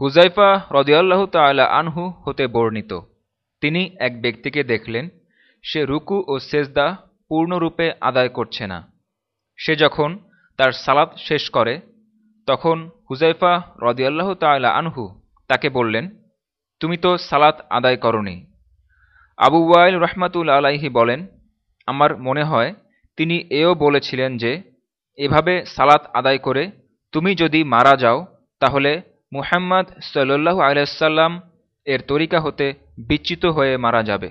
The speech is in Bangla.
হুজাইফা রদিয়াল্লাহ তাল্লাহ আনহু হতে বর্ণিত। তিনি এক ব্যক্তিকে দেখলেন, সে রুকু ও সেজদা পূর্ণরূপে আদায় করছে না। সে যখন তার সালাত শেষ করে, তখন হুজাইফা রদিয়াল্লাহ তাল্লাহ আনহু তাকে বললেন, তুমি তো সালাত আদায় করনি। আবু ওয়াইল রহমাতুল আলাইহি বলেন, আমার মনে হয় তিনি এও বলেছিলেন যে, এভাবে সালাত আদায় করে তুমি যদি মারা যাও, তাহলে মুহাম্মদ সাল্লু আলাইসাল্লাম এর তরিকা হতে বিচ্যুত হয়ে মারা যাবে।